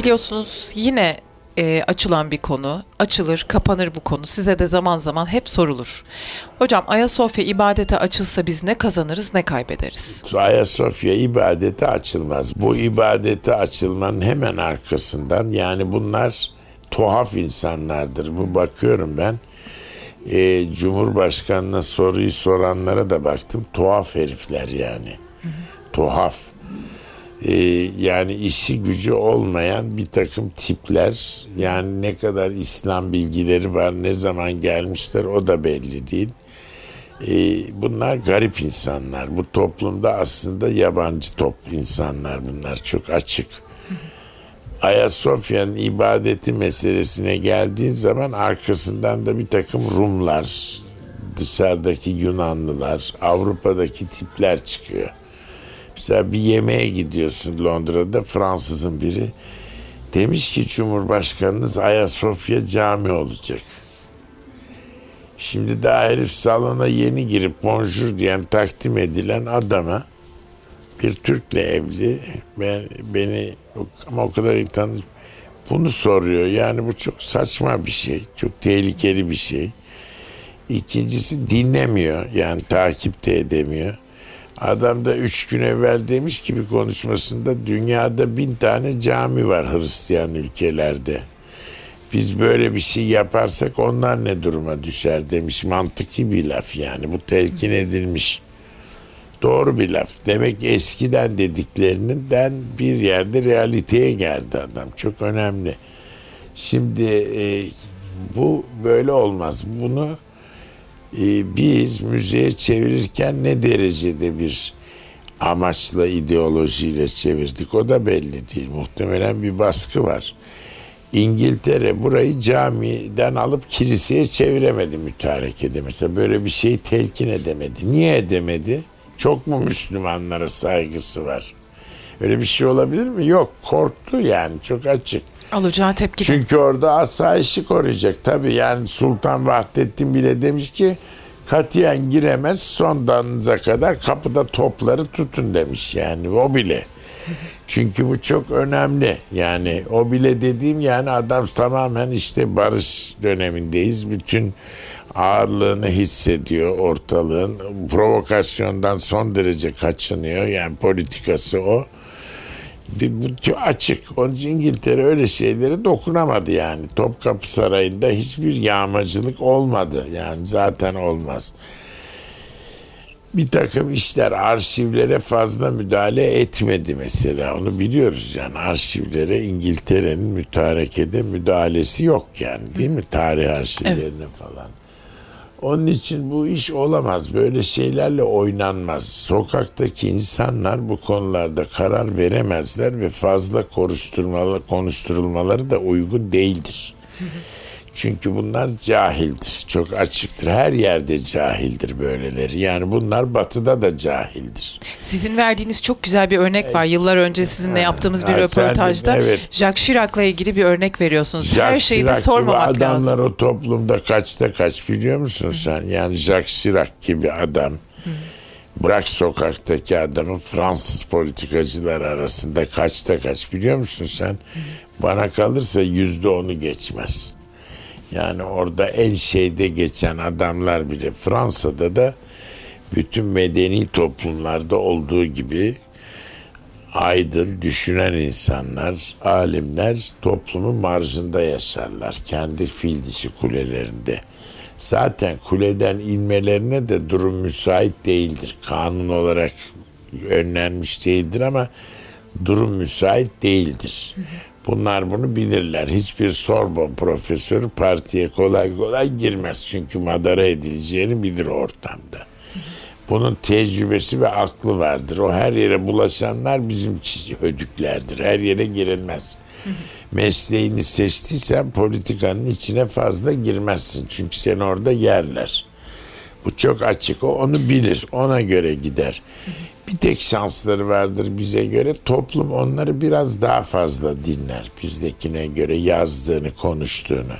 Biliyorsunuz yine e, açılan bir konu. Açılır, kapanır bu konu. Size de zaman zaman hep sorulur. Hocam Ayasofya ibadete açılsa biz ne kazanırız, ne kaybederiz? Ayasofya ibadete açılmaz. Bu ibadete açılmanın hemen arkasından yani bunlar tuhaf insanlardır. Bu bakıyorum ben. E, Cumhurbaşkanına soruyu soranlara da baktım. Tuhaf herifler yani. Hı hı. Tuhaf e, yani işi gücü olmayan bir takım tipler yani ne kadar İslam bilgileri var ne zaman gelmişler o da belli değil. E, bunlar garip insanlar. Bu toplumda aslında yabancı top insanlar bunlar çok açık. Ayasofya'nın ibadeti meselesine geldiğin zaman arkasından da bir takım Rumlar, dışarıdaki Yunanlılar, Avrupa'daki tipler çıkıyor. Mesela bir yemeğe gidiyorsun Londra'da Fransızın biri. Demiş ki Cumhurbaşkanınız Ayasofya cami olacak. Şimdi daha herif salona yeni girip bonjour diyen takdim edilen adama bir Türk'le evli ben, beni ama o kadar iyi tanış bunu soruyor. Yani bu çok saçma bir şey. Çok tehlikeli bir şey. İkincisi dinlemiyor. Yani takip de edemiyor. Adam da üç gün evvel demiş ki bir konuşmasında dünyada bin tane cami var Hristiyan ülkelerde. Biz böyle bir şey yaparsak onlar ne duruma düşer demiş. Mantıklı bir laf yani. Bu telkin edilmiş. Doğru bir laf. Demek eskiden dediklerinden bir yerde realiteye geldi adam. Çok önemli. Şimdi e, bu böyle olmaz. Bunu e, biz müzeye çevirirken ne derecede bir amaçla, ideolojiyle çevirdik o da belli değil. Muhtemelen bir baskı var. İngiltere burayı camiden alıp kiliseye çeviremedi mütarekede. Mesela böyle bir şeyi telkin edemedi. Niye edemedi? Çok mu Müslümanlara saygısı var? Öyle bir şey olabilir mi? Yok korktu yani çok açık. Alacağı tepki. Çünkü orada asayişi koruyacak. Tabii yani Sultan Vahdettin bile demiş ki katiyen giremez son danınıza kadar kapıda topları tutun demiş yani o bile. Çünkü bu çok önemli. Yani o bile dediğim yani adam tamamen işte barış dönemindeyiz. Bütün ağırlığını hissediyor ortalığın. Provokasyondan son derece kaçınıyor. Yani politikası o bu açık. Onun için İngiltere öyle şeylere dokunamadı yani. Topkapı Sarayı'nda hiçbir yağmacılık olmadı. Yani zaten olmaz. Bir takım işler arşivlere fazla müdahale etmedi mesela. Onu biliyoruz yani arşivlere İngiltere'nin mütarekede müdahalesi yok yani değil mi? Tarih arşivlerine evet. falan. Onun için bu iş olamaz. Böyle şeylerle oynanmaz. Sokaktaki insanlar bu konularda karar veremezler ve fazla konuşturmalı, konuşturulmaları da uygun değildir. Çünkü bunlar cahildir. Çok açıktır. Her yerde cahildir böyleleri. Yani bunlar batıda da cahildir. Sizin verdiğiniz çok güzel bir örnek var. Yıllar önce sizinle yaptığımız bir röportajda evet. Jacques Chirac'la ilgili bir örnek veriyorsunuz. Jacques Her şeyi Chirac de sormamak gibi adamlar lazım. o toplumda kaçta kaç biliyor musun sen? Yani Jacques Chirac gibi adam. Bırak sokaktaki adamı Fransız politikacılar arasında kaçta kaç biliyor musun sen? Bana kalırsa yüzde onu geçmez. Yani orada en şeyde geçen adamlar bile Fransa'da da bütün medeni toplumlarda olduğu gibi aydın, düşünen insanlar, alimler toplumun marjında yaşarlar. Kendi fil dişi kulelerinde. Zaten kuleden inmelerine de durum müsait değildir. Kanun olarak önlenmiş değildir ama durum müsait değildir. Bunlar bunu bilirler. Hiçbir Sorbon profesörü partiye kolay kolay girmez. Çünkü madara edileceğini bilir ortamda. Bunun tecrübesi ve aklı vardır. O her yere bulaşanlar bizim ödüklerdir. Her yere girilmez. Mesleğini seçtiysen politikanın içine fazla girmezsin. Çünkü seni orada yerler. Bu çok açık. O onu bilir. Ona göre gider bir tek şansları vardır bize göre. Toplum onları biraz daha fazla dinler bizdekine göre yazdığını, konuştuğunu.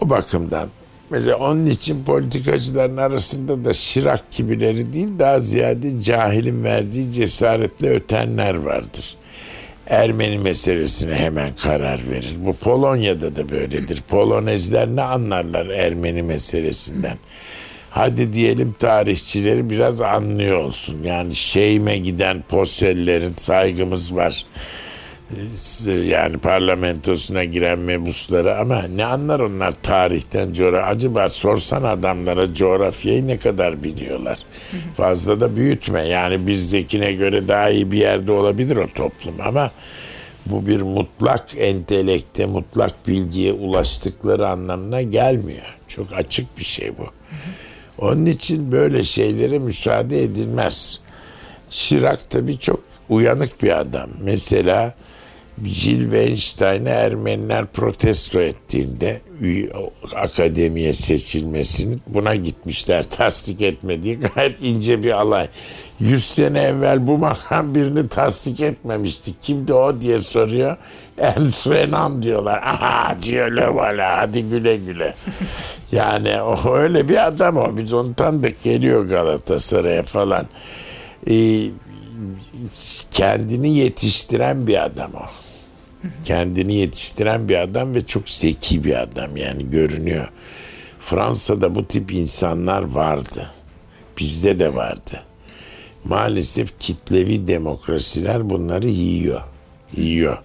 O bakımdan mesela onun için politikacıların arasında da şirak gibileri değil daha ziyade cahilin verdiği cesaretle ötenler vardır. Ermeni meselesine hemen karar verir. Bu Polonya'da da böyledir. Polonezler ne anlarlar Ermeni meselesinden? Hadi diyelim tarihçileri biraz anlıyor olsun. Yani şeyime giden posellerin saygımız var. Yani parlamentosuna giren mebusları ama ne anlar onlar tarihten coğrafya. Acaba sorsan adamlara coğrafyayı ne kadar biliyorlar? Fazla da büyütme. Yani bizdekine göre daha iyi bir yerde olabilir o toplum ama bu bir mutlak entelekte, mutlak bilgiye ulaştıkları anlamına gelmiyor. Çok açık bir şey bu. Onun için böyle şeylere müsaade edilmez. Şirak tabii çok uyanık bir adam. Mesela Jill Weinstein'ı Ermeniler protesto ettiğinde akademiye seçilmesini buna gitmişler tasdik etmediği gayet ince bir alay. Yüz sene evvel bu makam birini tasdik etmemişti. Kimdi o diye soruyor. Ernst Renan diyorlar. Aha diyor Levala hadi güle güle. yani o öyle bir adam o. Biz onu tanıdık geliyor Galatasaray'a falan. Ee, kendini yetiştiren bir adam o. Kendini yetiştiren bir adam ve çok zeki bir adam yani görünüyor. Fransa'da bu tip insanlar vardı. Bizde de vardı. Maalesef kitlevi demokrasiler bunları yiyor. Yiyor.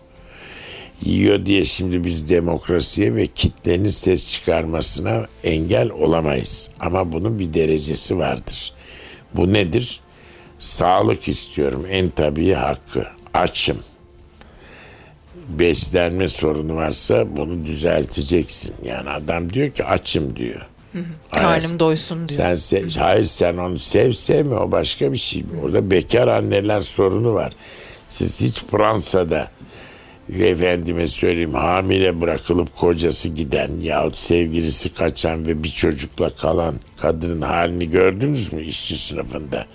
Yiyor diye şimdi biz demokrasiye ve kitlenin ses çıkarmasına engel olamayız. Ama bunun bir derecesi vardır. Bu nedir? Sağlık istiyorum en tabii hakkı. Açım beslenme sorunu varsa bunu düzelteceksin. Yani adam diyor ki açım diyor. Hı hı. Karnım doysun diyor. Sen sev, hayır sen onu sev sevme o başka bir şey. Orada bekar anneler sorunu var. Siz hiç Fransa'da efendime söyleyeyim hamile bırakılıp kocası giden yahut sevgilisi kaçan ve bir çocukla kalan kadının halini gördünüz mü işçi sınıfında?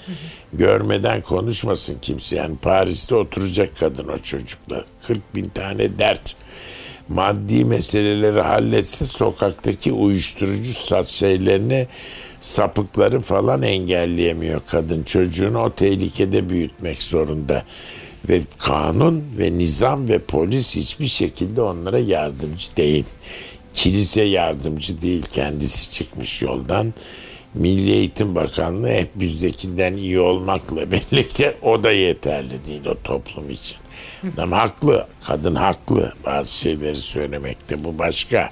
Görmeden konuşmasın kimse. Yani Paris'te oturacak kadın o çocukla. 40 bin tane dert. Maddi meseleleri halletse sokaktaki uyuşturucu sat şeylerini sapıkları falan engelleyemiyor kadın. Çocuğunu o tehlikede büyütmek zorunda ve kanun ve nizam ve polis hiçbir şekilde onlara yardımcı değil. Kilise yardımcı değil kendisi çıkmış yoldan. Milli Eğitim Bakanlığı hep bizdekinden iyi olmakla birlikte o da yeterli değil o toplum için. Adam haklı, kadın haklı bazı şeyleri söylemekte bu başka.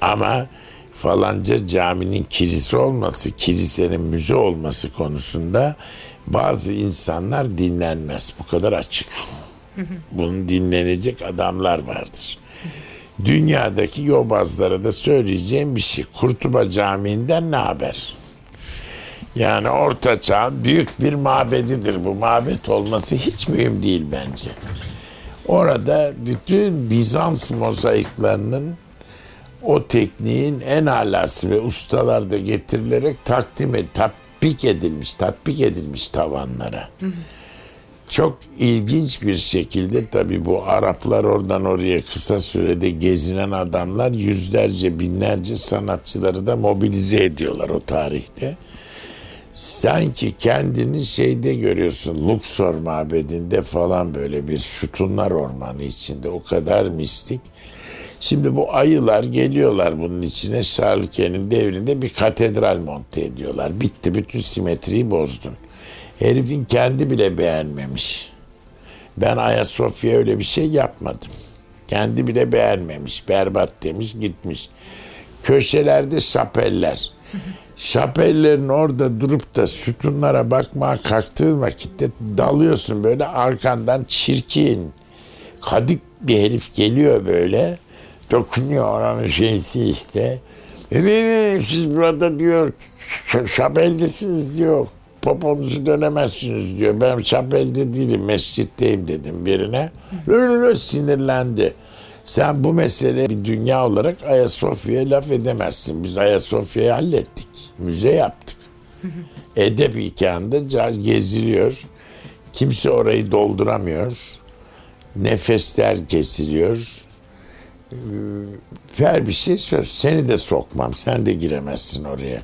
Ama falanca caminin kilise olması, kilisenin müze olması konusunda bazı insanlar dinlenmez. Bu kadar açık. Bunu dinlenecek adamlar vardır. Dünyadaki yobazlara da söyleyeceğim bir şey. Kurtuba Camii'nden ne haber? Yani Orta Çağ'ın büyük bir mabedidir. Bu mabet olması hiç mühim değil bence. Orada bütün Bizans mozaiklerinin o tekniğin en alası ve ustalarda getirilerek takdim et, tatbik edilmiş, tatbik edilmiş tavanlara. Çok ilginç bir şekilde tabii bu Araplar oradan oraya kısa sürede gezinen adamlar yüzlerce binlerce sanatçıları da mobilize ediyorlar o tarihte. Sanki kendini şeyde görüyorsun Luxor mabedinde falan böyle bir sütunlar ormanı içinde o kadar mistik. Şimdi bu ayılar geliyorlar bunun içine Şarlke'nin devrinde bir katedral monte ediyorlar. Bitti bütün simetriyi bozdun. Herifin kendi bile beğenmemiş. Ben Ayasofya öyle bir şey yapmadım. Kendi bile beğenmemiş. Berbat demiş gitmiş. Köşelerde şapeller. Şapellerin orada durup da sütunlara bakmaya kalktığın vakitte dalıyorsun böyle arkandan çirkin. Kadık bir herif geliyor böyle dokunuyor oranın şeysi işte. E, siz burada diyor şapeldesiniz diyor. Poponuzu dönemezsiniz diyor. Ben şapelde değilim mescitteyim dedim birine. Öyle sinirlendi. Sen bu mesele bir dünya olarak Ayasofya'ya laf edemezsin. Biz Ayasofya'yı hallettik. Müze yaptık. Edep hikâında geziliyor. Kimse orayı dolduramıyor. Nefesler kesiliyor ver bir şey söz. Seni de sokmam. Sen de giremezsin oraya.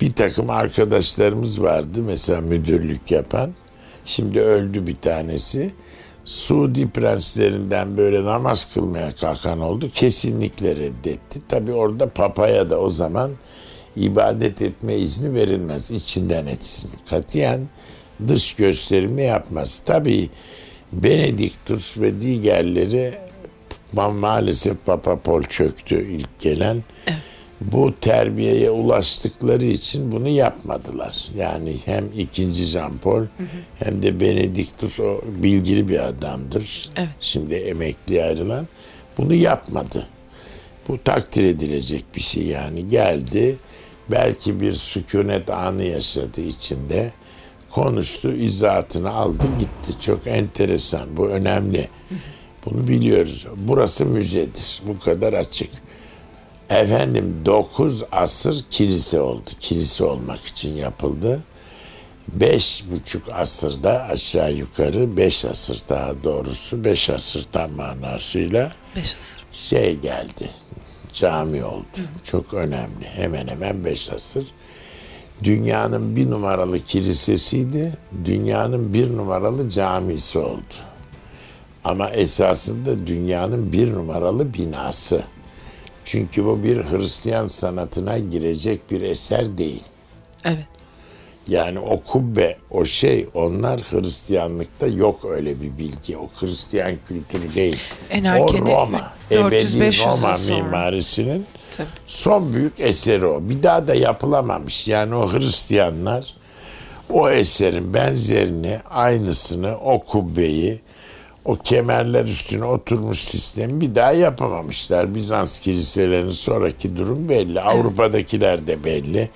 Bir takım arkadaşlarımız vardı mesela müdürlük yapan. Şimdi öldü bir tanesi. Suudi prenslerinden böyle namaz kılmaya kalkan oldu. Kesinlikle reddetti. Tabi orada papaya da o zaman ibadet etme izni verilmez. İçinden etsin. Katiyen dış gösterimi yapmaz. Tabi Benediktus ve diğerleri maalesef Papa Paul çöktü ilk gelen. Bu terbiyeye ulaştıkları için bunu yapmadılar. Yani hem ikinci Jean Paul hem de Benediktus o bilgili bir adamdır. Evet. Şimdi emekli ayrılan. Bunu yapmadı. Bu takdir edilecek bir şey yani. Geldi belki bir sükunet anı yaşadı içinde. Konuştu, izahatını aldı gitti. Çok enteresan. Bu önemli. Bunu biliyoruz. Burası müzedir. Bu kadar açık. Efendim 9 asır kilise oldu. Kilise olmak için yapıldı. Beş buçuk asırda aşağı yukarı beş asır daha doğrusu beş asır tam manasıyla Beş asır. şey geldi. Cami oldu. Çok önemli. Hemen hemen beş asır. Dünyanın bir numaralı kilisesiydi. Dünyanın bir numaralı camisi oldu. Ama esasında dünyanın bir numaralı binası. Çünkü bu bir Hristiyan sanatına girecek bir eser değil. Evet. Yani o kubbe, o şey onlar Hristiyanlıkta yok öyle bir bilgi. O Hristiyan kültürü değil. En o Roma, 400-500 ebedi Roma mimarisinin Tabii. son büyük eseri o. Bir daha da yapılamamış. Yani o Hristiyanlar o eserin benzerini, aynısını, o kubbeyi, o kemerler üstüne oturmuş sistemi bir daha yapamamışlar. Bizans kiliselerinin sonraki durum belli. Avrupa'dakiler de belli.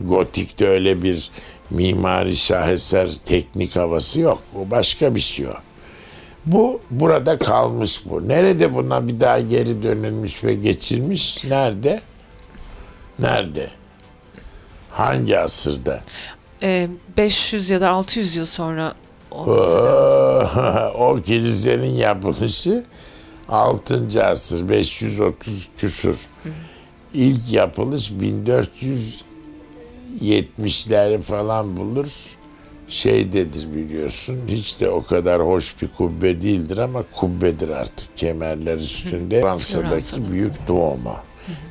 Gotik'te öyle bir mimari şaheser teknik havası yok. O başka bir şey o. Bu burada kalmış bu. Nerede buna bir daha geri dönülmüş ve geçilmiş? Nerede? Nerede? Hangi asırda? Ee, 500 ya da 600 yıl sonra olması lazım. o kilisenin yapılışı 6. asır 530 küsur. İlk yapılış 1470'leri falan bulur. Şeydedir biliyorsun. Hiç de o kadar hoş bir kubbe değildir ama kubbedir artık kemerler üstünde. Fransa'daki Fransa'da. büyük doğma.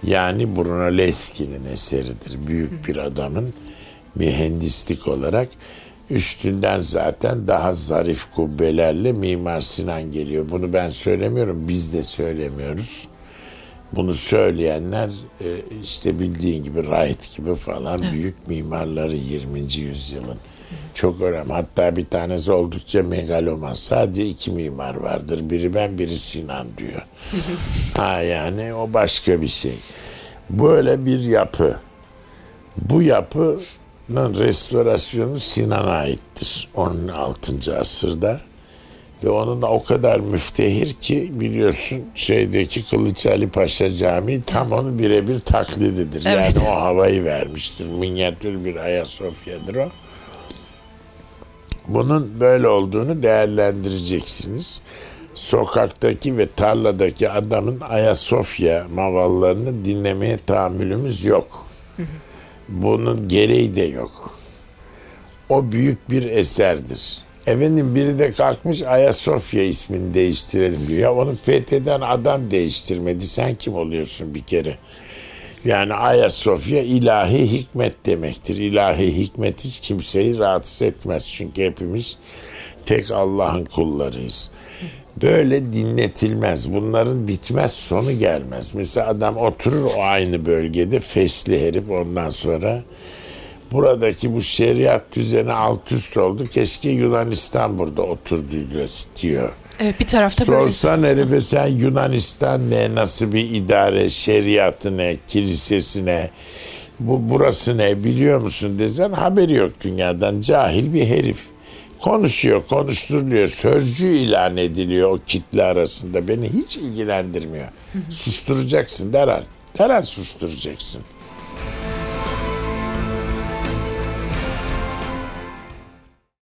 Yani Brunelleschi'nin eseridir. Büyük bir adamın mühendislik olarak üstünden zaten daha zarif kubbelerle Mimar Sinan geliyor. Bunu ben söylemiyorum, biz de söylemiyoruz. Bunu söyleyenler e, işte bildiğin gibi Wright gibi falan büyük mimarları 20. yüzyılın. Çok önemli. Hatta bir tanesi oldukça megaloman. Sadece iki mimar vardır. Biri ben, biri Sinan diyor. ha yani o başka bir şey. Böyle bir yapı. Bu yapının restorasyonu Sinan'a aittir. 16. asırda. Ve onun da o kadar müftehir ki biliyorsun şeydeki Kılıç Ali Paşa Camii tam onun birebir taklididir. Evet. Yani o havayı vermiştir. Minyatür bir Ayasofya'dır o. Bunun böyle olduğunu değerlendireceksiniz. Sokaktaki ve tarladaki adamın Ayasofya mavallarını dinlemeye tahammülümüz yok. Bunun gereği de yok. O büyük bir eserdir. Efendim biri de kalkmış Ayasofya ismini değiştirelim diyor. Ya onu fetheden adam değiştirmedi. Sen kim oluyorsun bir kere? Yani Ayasofya ilahi hikmet demektir. İlahi hikmet hiç kimseyi rahatsız etmez. Çünkü hepimiz tek Allah'ın kullarıyız. Böyle dinletilmez. Bunların bitmez sonu gelmez. Mesela adam oturur o aynı bölgede fesli herif ondan sonra buradaki bu şeriat düzeni alt üst oldu. Keşke Yunanistan burada oturduydu diyor. Evet, bir tarafta böyle. Sorsan herife sen Yunanistan ne, nasıl bir idare, şeriatı ne, kilisesi ne, bu burası ne biliyor musun desen haberi yok dünyadan. Cahil bir herif. Konuşuyor, konuşturuluyor, sözcü ilan ediliyor o kitle arasında. Beni hiç ilgilendirmiyor. Susturacaksın derhal. Derhal susturacaksın.